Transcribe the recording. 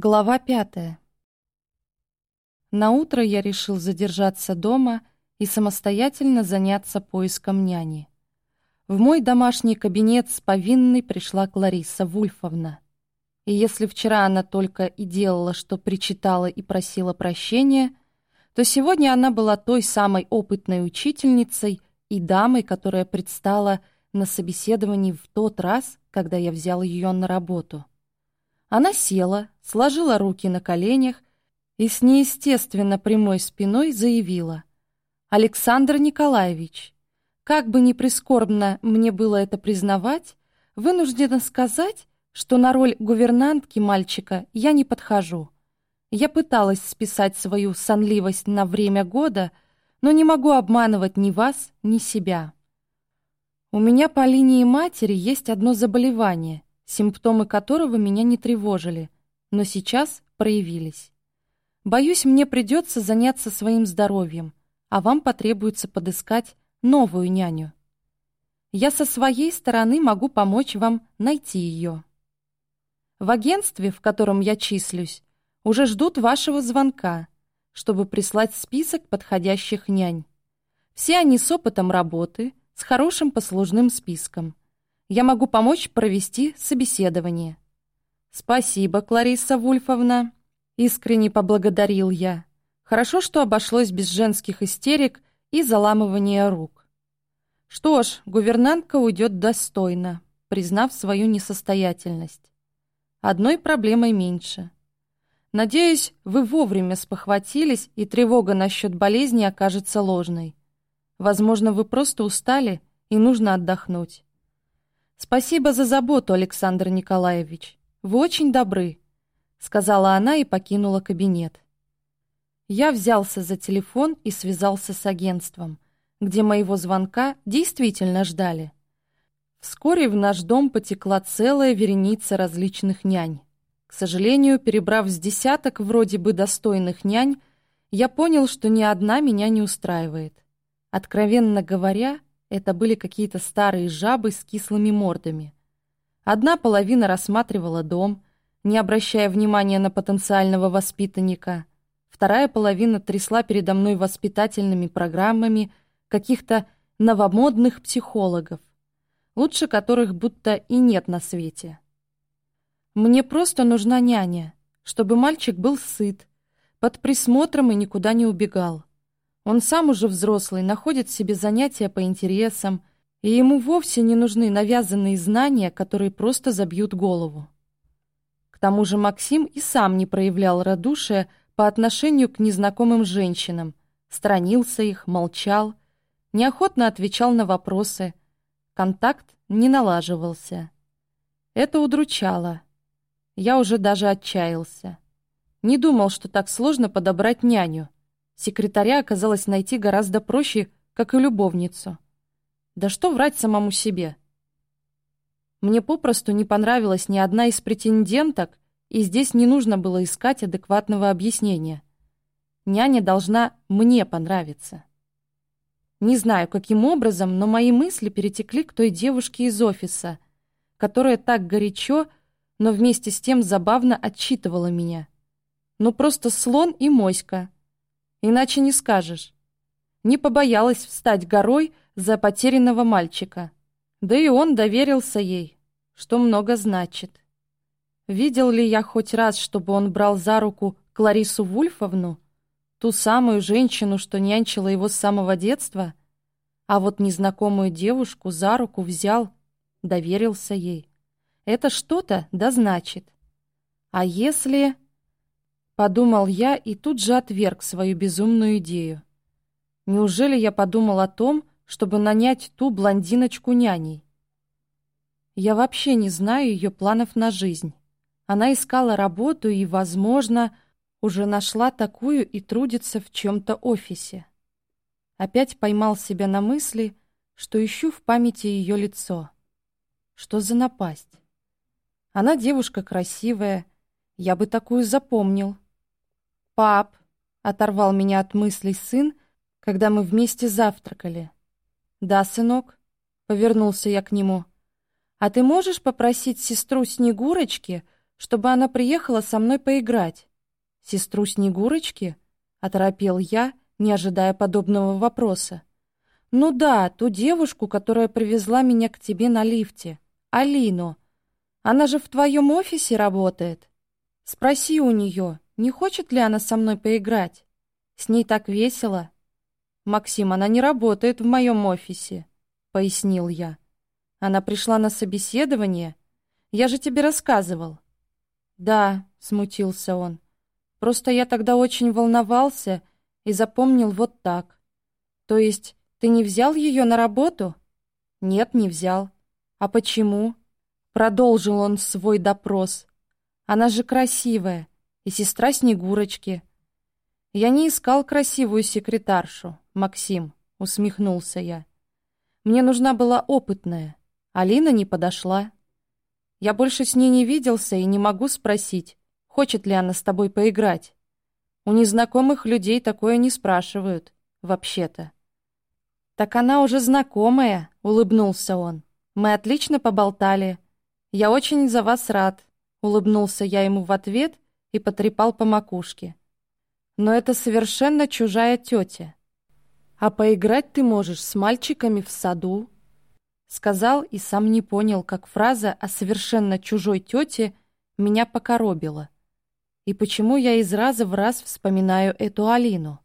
Глава пятая. На утро я решил задержаться дома и самостоятельно заняться поиском няни. В мой домашний кабинет с повинной пришла Клариса Вульфовна. И если вчера она только и делала, что причитала и просила прощения, то сегодня она была той самой опытной учительницей и дамой, которая предстала на собеседовании в тот раз, когда я взял ее на работу. Она села, сложила руки на коленях и с неестественно прямой спиной заявила. «Александр Николаевич, как бы ни прискорбно мне было это признавать, вынуждена сказать, что на роль гувернантки мальчика я не подхожу. Я пыталась списать свою сонливость на время года, но не могу обманывать ни вас, ни себя. У меня по линии матери есть одно заболевание — симптомы которого меня не тревожили, но сейчас проявились. Боюсь, мне придется заняться своим здоровьем, а вам потребуется подыскать новую няню. Я со своей стороны могу помочь вам найти ее. В агентстве, в котором я числюсь, уже ждут вашего звонка, чтобы прислать список подходящих нянь. Все они с опытом работы, с хорошим послужным списком. Я могу помочь провести собеседование». «Спасибо, Клариса Вульфовна», — искренне поблагодарил я. «Хорошо, что обошлось без женских истерик и заламывания рук». «Что ж, гувернантка уйдет достойно», признав свою несостоятельность. Одной проблемой меньше. Надеюсь, вы вовремя спохватились, и тревога насчет болезни окажется ложной. Возможно, вы просто устали и нужно отдохнуть. «Спасибо за заботу, Александр Николаевич. Вы очень добры», — сказала она и покинула кабинет. Я взялся за телефон и связался с агентством, где моего звонка действительно ждали. Вскоре в наш дом потекла целая вереница различных нянь. К сожалению, перебрав с десяток вроде бы достойных нянь, я понял, что ни одна меня не устраивает. Откровенно говоря, это были какие-то старые жабы с кислыми мордами. Одна половина рассматривала дом, не обращая внимания на потенциального воспитанника. Вторая половина трясла передо мной воспитательными программами каких-то новомодных психологов, лучше которых будто и нет на свете. Мне просто нужна няня, чтобы мальчик был сыт, под присмотром и никуда не убегал. Он сам уже взрослый, находит себе занятия по интересам, и ему вовсе не нужны навязанные знания, которые просто забьют голову. К тому же Максим и сам не проявлял радушия по отношению к незнакомым женщинам, сторонился их, молчал, неохотно отвечал на вопросы, контакт не налаживался. Это удручало. Я уже даже отчаялся. Не думал, что так сложно подобрать няню. Секретаря оказалось найти гораздо проще, как и любовницу. Да что врать самому себе? Мне попросту не понравилась ни одна из претенденток, и здесь не нужно было искать адекватного объяснения. Няня должна мне понравиться. Не знаю, каким образом, но мои мысли перетекли к той девушке из офиса, которая так горячо, но вместе с тем забавно отчитывала меня. Ну просто слон и моська — Иначе не скажешь. Не побоялась встать горой за потерянного мальчика. Да и он доверился ей, что много значит. Видел ли я хоть раз, чтобы он брал за руку Кларису Вульфовну, ту самую женщину, что нянчила его с самого детства? А вот незнакомую девушку за руку взял, доверился ей. Это что-то да значит. А если... Подумал я и тут же отверг свою безумную идею. Неужели я подумал о том, чтобы нанять ту блондиночку няней? Я вообще не знаю ее планов на жизнь. Она искала работу и, возможно, уже нашла такую и трудится в чем-то офисе. Опять поймал себя на мысли, что ищу в памяти ее лицо. Что за напасть? Она девушка красивая, я бы такую запомнил. «Пап!» — оторвал меня от мыслей сын, когда мы вместе завтракали. «Да, сынок?» — повернулся я к нему. «А ты можешь попросить сестру Снегурочки чтобы она приехала со мной поиграть. Сестру Снегурочки? Оторопел я, не ожидая подобного вопроса. Ну да, ту девушку, которая привезла меня к тебе на лифте. Алину. Она же в твоем офисе работает. Спроси у нее, не хочет ли она со мной поиграть. С ней так весело. Максим, она не работает в моем офисе, пояснил я. Она пришла на собеседование. Я же тебе рассказывал. Да, смутился он. Просто я тогда очень волновался и запомнил вот так. То есть ты не взял ее на работу? Нет, не взял. А почему? Продолжил он свой допрос. Она же красивая и сестра Снегурочки. Я не искал красивую секретаршу, Максим, усмехнулся я. Мне нужна была опытная. Алина не подошла. Я больше с ней не виделся и не могу спросить, хочет ли она с тобой поиграть. У незнакомых людей такое не спрашивают, вообще-то. «Так она уже знакомая», — улыбнулся он. «Мы отлично поболтали. Я очень за вас рад», — улыбнулся я ему в ответ и потрепал по макушке. «Но это совершенно чужая тетя. А поиграть ты можешь с мальчиками в саду, Сказал и сам не понял, как фраза о совершенно чужой тете меня покоробила. И почему я из раза в раз вспоминаю эту Алину?